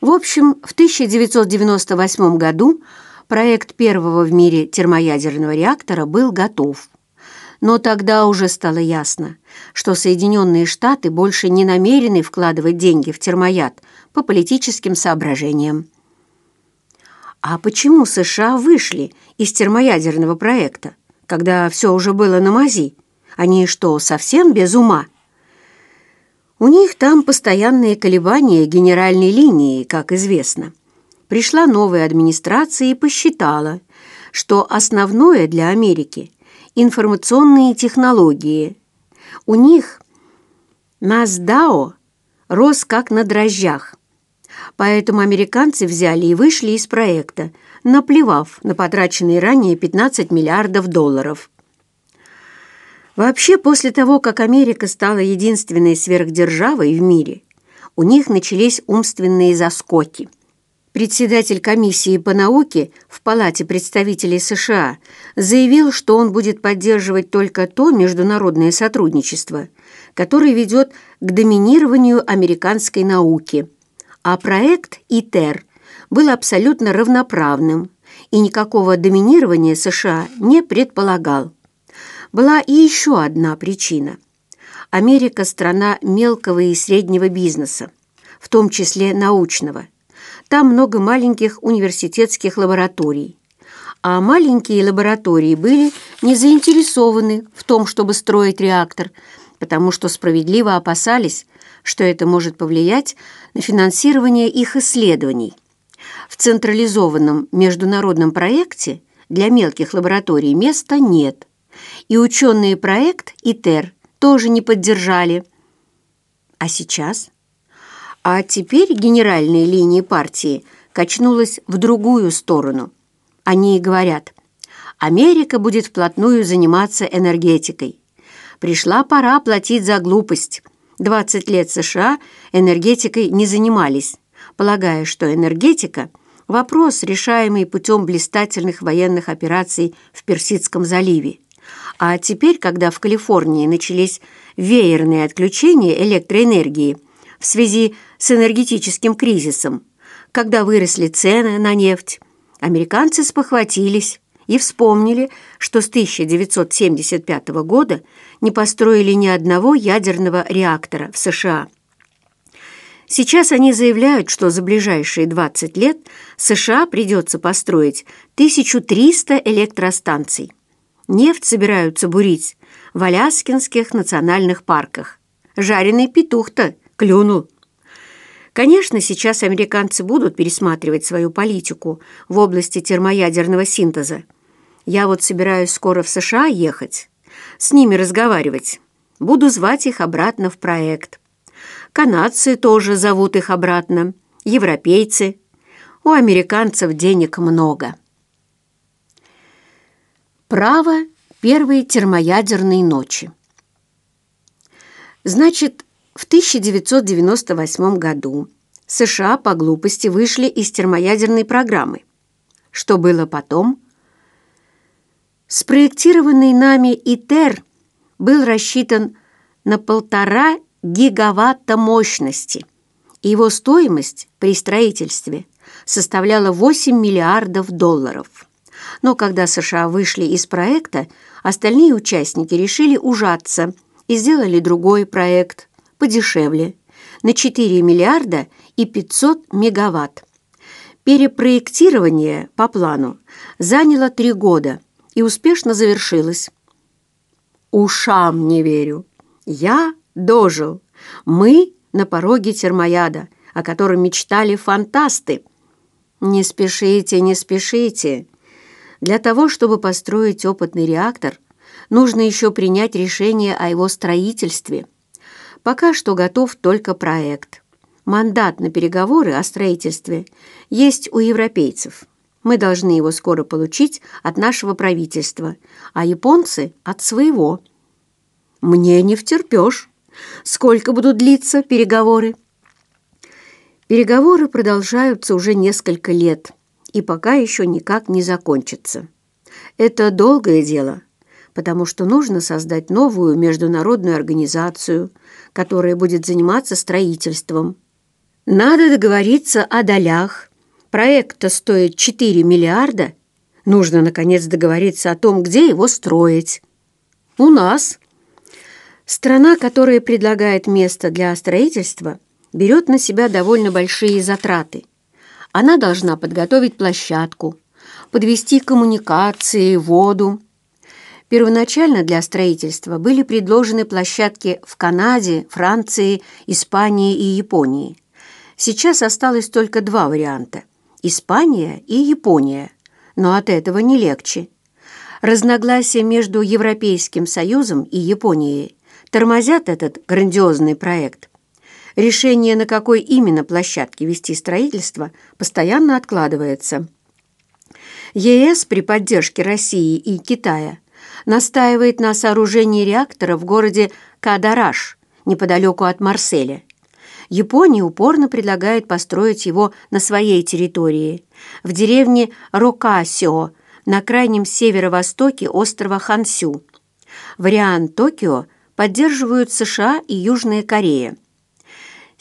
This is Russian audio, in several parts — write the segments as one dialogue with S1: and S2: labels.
S1: В общем, в 1998 году проект первого в мире термоядерного реактора был готов. Но тогда уже стало ясно, что Соединенные Штаты больше не намерены вкладывать деньги в термояд по политическим соображениям. А почему США вышли из термоядерного проекта, когда все уже было на мази? Они что, совсем без ума? У них там постоянные колебания генеральной линии, как известно. Пришла новая администрация и посчитала, что основное для Америки – информационные технологии. У них NASDAO рос как на дрожжах. Поэтому американцы взяли и вышли из проекта, наплевав на потраченные ранее 15 миллиардов долларов. Вообще, после того, как Америка стала единственной сверхдержавой в мире, у них начались умственные заскоки. Председатель комиссии по науке в Палате представителей США заявил, что он будет поддерживать только то международное сотрудничество, которое ведет к доминированию американской науки. А проект ИТЕР был абсолютно равноправным и никакого доминирования США не предполагал. Была и еще одна причина. Америка – страна мелкого и среднего бизнеса, в том числе научного. Там много маленьких университетских лабораторий. А маленькие лаборатории были не заинтересованы в том, чтобы строить реактор, потому что справедливо опасались, что это может повлиять на финансирование их исследований. В централизованном международном проекте для мелких лабораторий места нет и ученые проект ИТЕР тоже не поддержали. А сейчас? А теперь генеральная линия партии качнулась в другую сторону. Они говорят, Америка будет вплотную заниматься энергетикой. Пришла пора платить за глупость. 20 лет США энергетикой не занимались, полагая, что энергетика – вопрос, решаемый путем блистательных военных операций в Персидском заливе. А теперь, когда в Калифорнии начались веерные отключения электроэнергии в связи с энергетическим кризисом, когда выросли цены на нефть, американцы спохватились и вспомнили, что с 1975 года не построили ни одного ядерного реактора в США. Сейчас они заявляют, что за ближайшие 20 лет США придется построить 1300 электростанций. Нефть собираются бурить в Аляскинских национальных парках. Жареный петух-то клюнул. Конечно, сейчас американцы будут пересматривать свою политику в области термоядерного синтеза. Я вот собираюсь скоро в США ехать, с ними разговаривать. Буду звать их обратно в проект. Канадцы тоже зовут их обратно, европейцы. У американцев денег много. Право первой термоядерной ночи. Значит, в 1998 году США по глупости вышли из термоядерной программы. Что было потом? Спроектированный нами ИТЕР был рассчитан на полтора гигаватта мощности, и его стоимость при строительстве составляла 8 миллиардов долларов. Но когда США вышли из проекта, остальные участники решили ужаться и сделали другой проект, подешевле, на 4 миллиарда и 500 мегаватт. Перепроектирование по плану заняло три года и успешно завершилось. Ушам не верю. Я дожил. Мы на пороге термояда, о котором мечтали фантасты. Не спешите, не спешите. Для того, чтобы построить опытный реактор, нужно еще принять решение о его строительстве. Пока что готов только проект. Мандат на переговоры о строительстве есть у европейцев. Мы должны его скоро получить от нашего правительства, а японцы – от своего. Мне не втерпешь. Сколько будут длиться переговоры? Переговоры продолжаются уже несколько лет – и пока еще никак не закончится. Это долгое дело, потому что нужно создать новую международную организацию, которая будет заниматься строительством. Надо договориться о долях. Проект-то стоит 4 миллиарда. Нужно, наконец, договориться о том, где его строить. У нас. Страна, которая предлагает место для строительства, берет на себя довольно большие затраты. Она должна подготовить площадку, подвести коммуникации, воду. Первоначально для строительства были предложены площадки в Канаде, Франции, Испании и Японии. Сейчас осталось только два варианта – Испания и Япония, но от этого не легче. Разногласия между Европейским Союзом и Японией тормозят этот грандиозный проект. Решение, на какой именно площадке вести строительство, постоянно откладывается. ЕС при поддержке России и Китая настаивает на сооружении реактора в городе Кадараш, неподалеку от Марселя. Япония упорно предлагает построить его на своей территории, в деревне Рокасио, на крайнем северо-востоке острова Хансю. Вариант Токио поддерживают США и Южная Корея.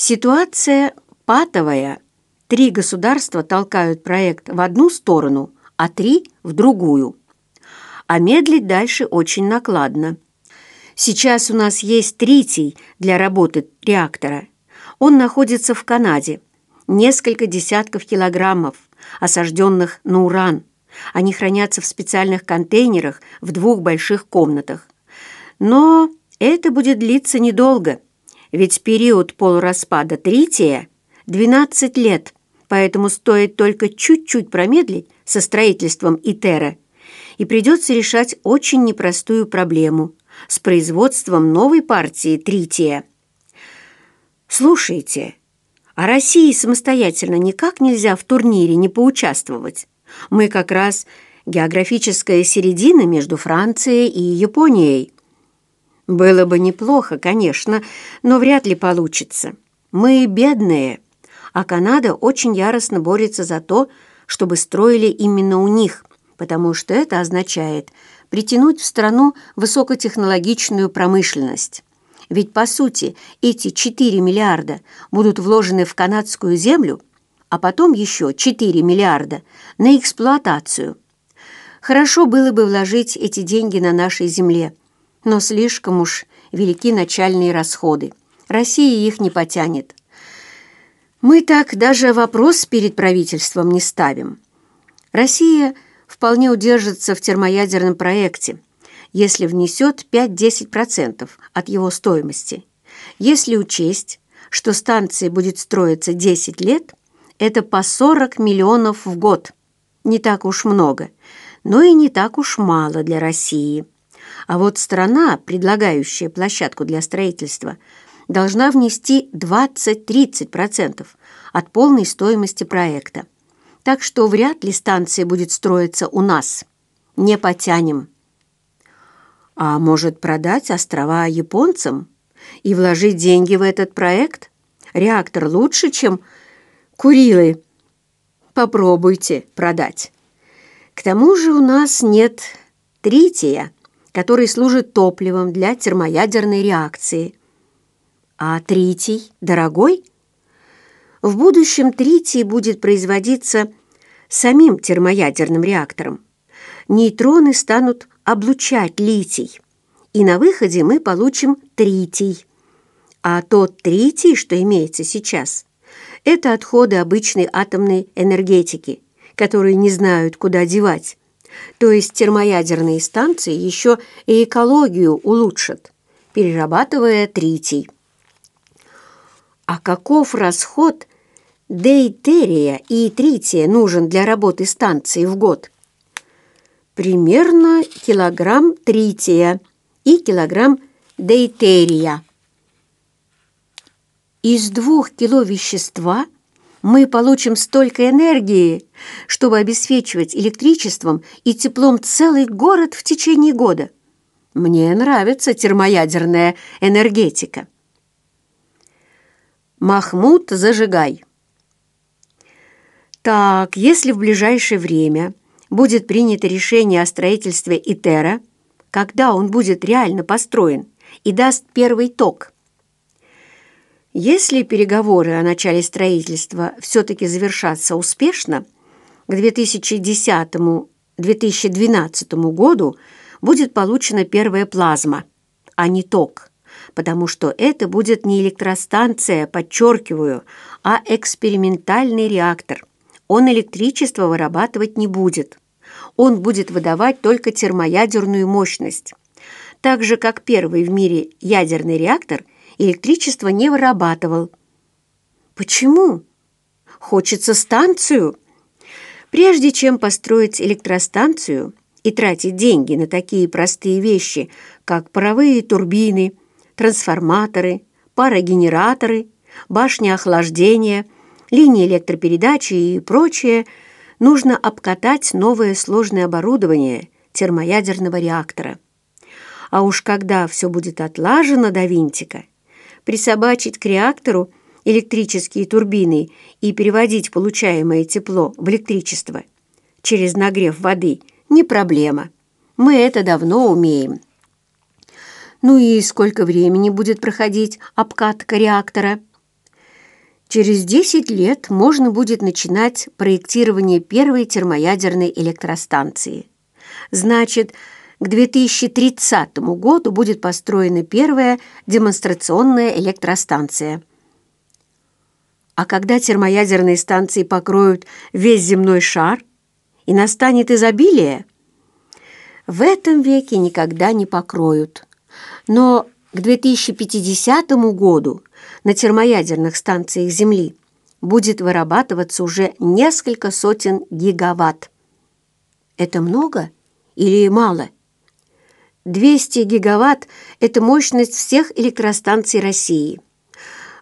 S1: Ситуация патовая. Три государства толкают проект в одну сторону, а три – в другую. А медлить дальше очень накладно. Сейчас у нас есть третий для работы реактора. Он находится в Канаде. Несколько десятков килограммов, осажденных на уран. Они хранятся в специальных контейнерах в двух больших комнатах. Но это будет длиться недолго – ведь период полураспада трития – 12 лет, поэтому стоит только чуть-чуть промедлить со строительством ИТЕРа, и придется решать очень непростую проблему с производством новой партии трития. Слушайте, а России самостоятельно никак нельзя в турнире не поучаствовать. Мы как раз географическая середина между Францией и Японией – было бы неплохо, конечно, но вряд ли получится. Мы бедные, а Канада очень яростно борется за то, чтобы строили именно у них, потому что это означает притянуть в страну высокотехнологичную промышленность. Ведь, по сути, эти 4 миллиарда будут вложены в канадскую землю, а потом еще 4 миллиарда на эксплуатацию. Хорошо было бы вложить эти деньги на нашей земле – но слишком уж велики начальные расходы. Россия их не потянет. Мы так даже вопрос перед правительством не ставим. Россия вполне удержится в термоядерном проекте, если внесет 5-10% от его стоимости. Если учесть, что станция будет строиться 10 лет, это по 40 миллионов в год. Не так уж много, но и не так уж мало для России. А вот страна, предлагающая площадку для строительства, должна внести 20-30% от полной стоимости проекта. Так что вряд ли станция будет строиться у нас. Не потянем. А может продать острова японцам и вложить деньги в этот проект? Реактор лучше, чем Курилы. Попробуйте продать. К тому же у нас нет трития который служит топливом для термоядерной реакции. А тритий дорогой? В будущем тритий будет производиться самим термоядерным реактором. Нейтроны станут облучать литий, и на выходе мы получим тритий. А тот тритий, что имеется сейчас, это отходы обычной атомной энергетики, которые не знают, куда девать. То есть термоядерные станции еще и экологию улучшат, перерабатывая тритий. А каков расход дейтерия и трития нужен для работы станции в год? Примерно килограмм трития и килограмм дейтерия. Из двух кило вещества – мы получим столько энергии, чтобы обеспечивать электричеством и теплом целый город в течение года. Мне нравится термоядерная энергетика. Махмуд, зажигай. Так, если в ближайшее время будет принято решение о строительстве ИТЕРа, когда он будет реально построен и даст первый ток – Если переговоры о начале строительства все-таки завершатся успешно, к 2010-2012 году будет получена первая плазма, а не ток, потому что это будет не электростанция, подчеркиваю, а экспериментальный реактор. Он электричество вырабатывать не будет. Он будет выдавать только термоядерную мощность. Так же, как первый в мире ядерный реактор электричество не вырабатывал. Почему? Хочется станцию. Прежде чем построить электростанцию и тратить деньги на такие простые вещи, как паровые турбины, трансформаторы, парогенераторы, башни охлаждения, линии электропередачи и прочее, нужно обкатать новое сложное оборудование термоядерного реактора. А уж когда все будет отлажено до винтика, присобачить к реактору электрические турбины и переводить получаемое тепло в электричество через нагрев воды не проблема. Мы это давно умеем. Ну и сколько времени будет проходить обкатка реактора? Через 10 лет можно будет начинать проектирование первой термоядерной электростанции. Значит, к 2030 году будет построена первая демонстрационная электростанция. А когда термоядерные станции покроют весь земной шар и настанет изобилие, в этом веке никогда не покроют. Но к 2050 году на термоядерных станциях Земли будет вырабатываться уже несколько сотен гигаватт. Это много или мало? 200 гигаватт – это мощность всех электростанций России.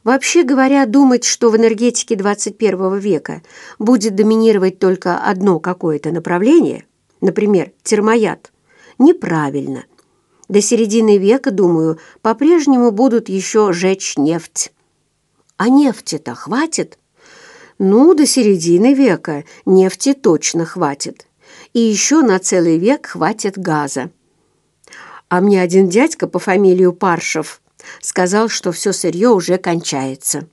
S1: Вообще говоря, думать, что в энергетике 21 века будет доминировать только одно какое-то направление, например, термояд, неправильно – до середины века, думаю, по-прежнему будут еще жечь нефть. А нефти-то хватит? Ну, до середины века нефти точно хватит. И еще на целый век хватит газа. А мне один дядька по фамилию Паршев сказал, что все сырье уже кончается.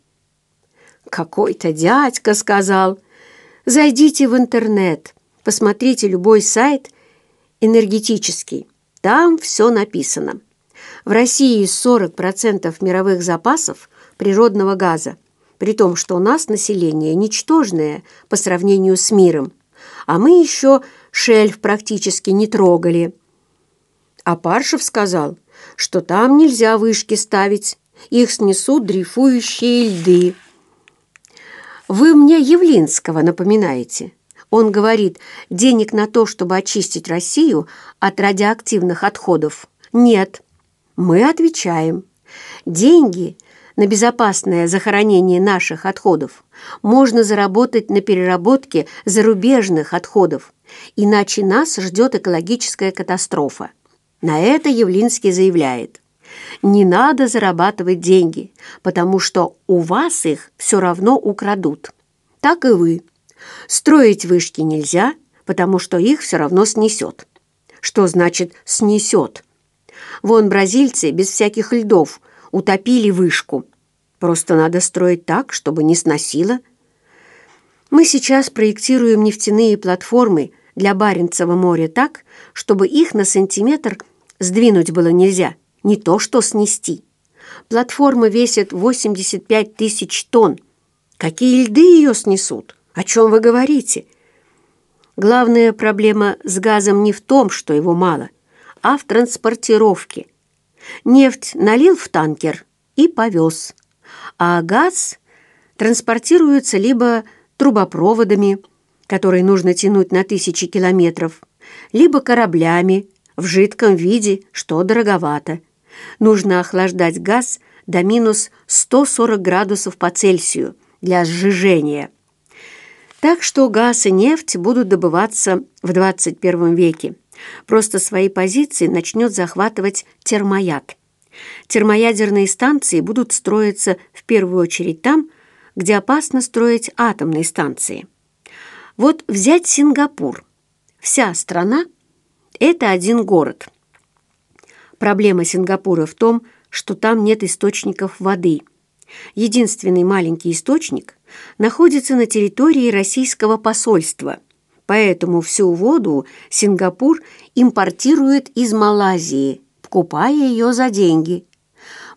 S1: Какой-то дядька сказал. Зайдите в интернет, посмотрите любой сайт энергетический. Там все написано. В России 40% мировых запасов природного газа, при том, что у нас население ничтожное по сравнению с миром, а мы еще шельф практически не трогали. А Паршев сказал, что там нельзя вышки ставить, их снесут дрейфующие льды. Вы мне Явлинского напоминаете. Он говорит, денег на то, чтобы очистить Россию от радиоактивных отходов, нет. Мы отвечаем, деньги на безопасное захоронение наших отходов можно заработать на переработке зарубежных отходов, иначе нас ждет экологическая катастрофа. На это Явлинский заявляет. Не надо зарабатывать деньги, потому что у вас их все равно украдут. Так и вы. Строить вышки нельзя, потому что их все равно снесет. Что значит «снесет»? Вон бразильцы без всяких льдов утопили вышку. Просто надо строить так, чтобы не сносило. Мы сейчас проектируем нефтяные платформы для Баренцева моря так, чтобы их на сантиметр сдвинуть было нельзя, не то что снести. Платформа весит 85 тысяч тонн. Какие льды ее снесут? О чем вы говорите? Главная проблема с газом не в том, что его мало, а в транспортировке. Нефть налил в танкер и повез, а газ транспортируется либо трубопроводами, которые нужно тянуть на тысячи километров, либо кораблями в жидком виде, что дороговато. Нужно охлаждать газ до минус 140 градусов по Цельсию для сжижения. Так что газ и нефть будут добываться в 21 веке. Просто свои позиции начнет захватывать термояд. Термоядерные станции будут строиться в первую очередь там, где опасно строить атомные станции. Вот взять Сингапур. Вся страна – это один город. Проблема Сингапура в том, что там нет источников воды. Единственный маленький источник находится на территории российского посольства, поэтому всю воду Сингапур импортирует из Малайзии, покупая ее за деньги.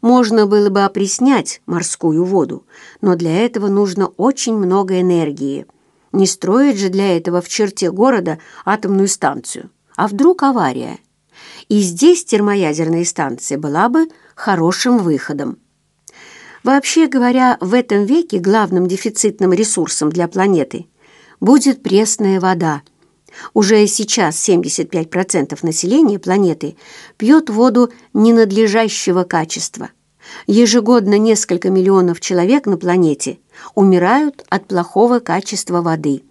S1: Можно было бы опреснять морскую воду, но для этого нужно очень много энергии. Не строить же для этого в черте города атомную станцию. А вдруг авария? И здесь термоядерная станция была бы хорошим выходом. Вообще говоря, в этом веке главным дефицитным ресурсом для планеты будет пресная вода. Уже сейчас 75% населения планеты пьет воду ненадлежащего качества. Ежегодно несколько миллионов человек на планете умирают от плохого качества воды.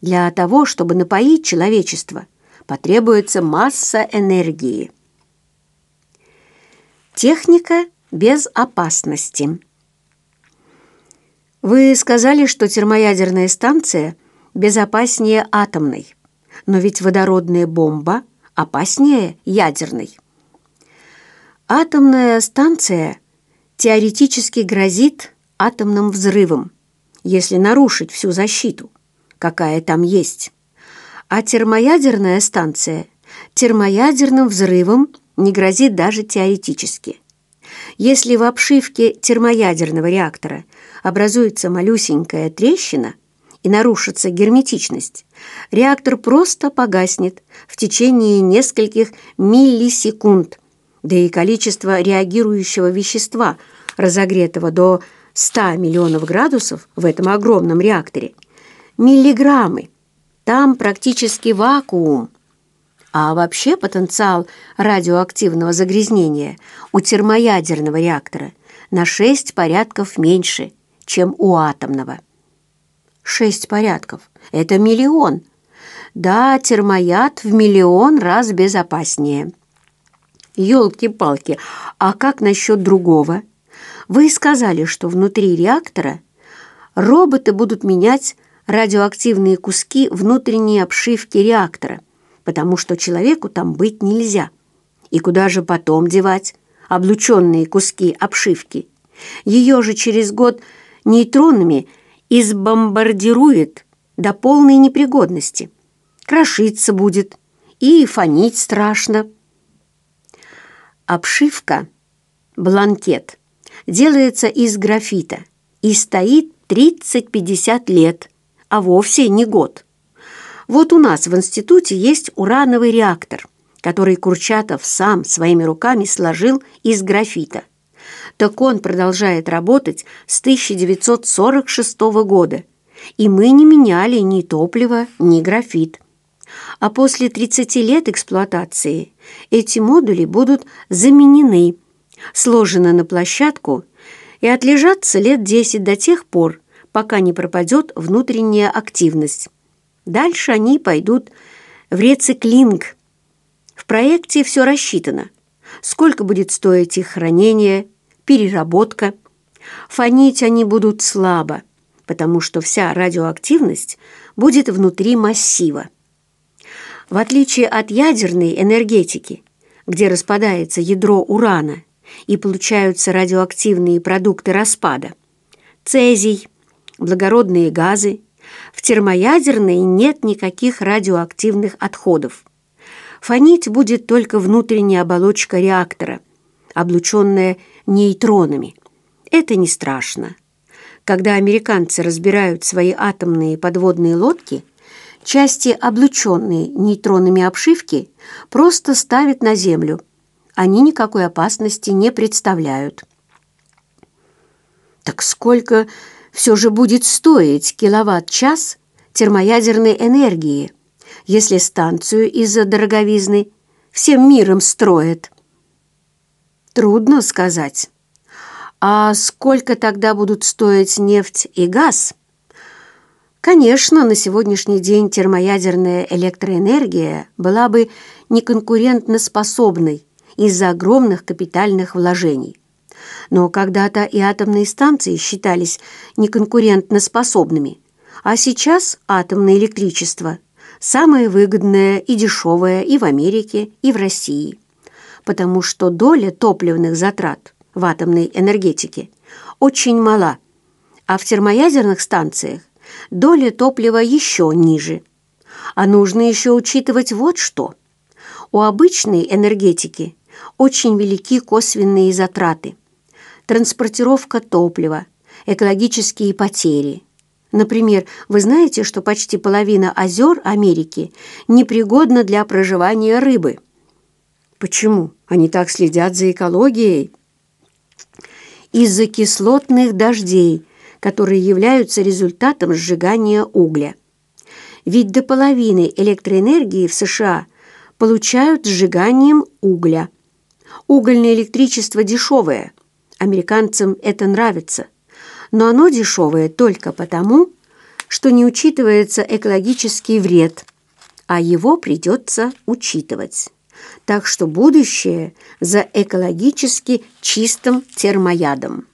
S1: Для того, чтобы напоить человечество, потребуется масса энергии. Техника без опасности. Вы сказали, что термоядерная станция безопаснее атомной, но ведь водородная бомба опаснее ядерной. Атомная станция теоретически грозит атомным взрывом, если нарушить всю защиту, какая там есть. А термоядерная станция термоядерным взрывом не грозит даже теоретически. Если в обшивке термоядерного реактора образуется малюсенькая трещина и нарушится герметичность, реактор просто погаснет в течение нескольких миллисекунд, да и количество реагирующего вещества, разогретого до 100 миллионов градусов в этом огромном реакторе, миллиграммы. Там практически вакуум. А вообще потенциал радиоактивного загрязнения у термоядерного реактора на 6 порядков меньше, чем у атомного. Шесть порядков – это миллион. Да, термояд в миллион раз безопаснее. Ёлки-палки, а как насчет другого? Вы сказали, что внутри реактора роботы будут менять радиоактивные куски внутренней обшивки реактора – потому что человеку там быть нельзя. И куда же потом девать облученные куски обшивки? Ее же через год нейтронами избомбардирует до полной непригодности. Крошиться будет и фонить страшно. Обшивка, бланкет, делается из графита и стоит 30-50 лет, а вовсе не год. Вот у нас в институте есть урановый реактор, который Курчатов сам своими руками сложил из графита. Так он продолжает работать с 1946 года, и мы не меняли ни топливо, ни графит. А после 30 лет эксплуатации эти модули будут заменены, сложены на площадку и отлежатся лет 10 до тех пор, пока не пропадет внутренняя активность. Дальше они пойдут в рециклинг. В проекте все рассчитано. Сколько будет стоить их хранение, переработка. Фонить они будут слабо, потому что вся радиоактивность будет внутри массива. В отличие от ядерной энергетики, где распадается ядро урана и получаются радиоактивные продукты распада, цезий, благородные газы, в термоядерной нет никаких радиоактивных отходов. Фонить будет только внутренняя оболочка реактора, облученная нейтронами. Это не страшно. Когда американцы разбирают свои атомные подводные лодки, части, облученные нейтронами обшивки, просто ставят на Землю. Они никакой опасности не представляют. Так сколько все же будет стоить киловатт-час термоядерной энергии, если станцию из-за дороговизны всем миром строят. Трудно сказать. А сколько тогда будут стоить нефть и газ? Конечно, на сегодняшний день термоядерная электроэнергия была бы неконкурентно способной из-за огромных капитальных вложений. Но когда-то и атомные станции считались неконкурентно способными, а сейчас атомное электричество самое выгодное и дешевое и в Америке, и в России, потому что доля топливных затрат в атомной энергетике очень мала, а в термоядерных станциях доля топлива еще ниже. А нужно еще учитывать вот что. У обычной энергетики очень велики косвенные затраты. Транспортировка топлива, экологические потери. Например, вы знаете, что почти половина озер Америки непригодна для проживания рыбы. Почему? Они так следят за экологией. Из-за кислотных дождей, которые являются результатом сжигания угля. Ведь до половины электроэнергии в США получают сжиганием угля. Угольное электричество дешевое. Американцам это нравится. Но оно дешевое только потому, что не учитывается экологический вред, а его придется учитывать. Так что будущее за экологически чистым термоядом.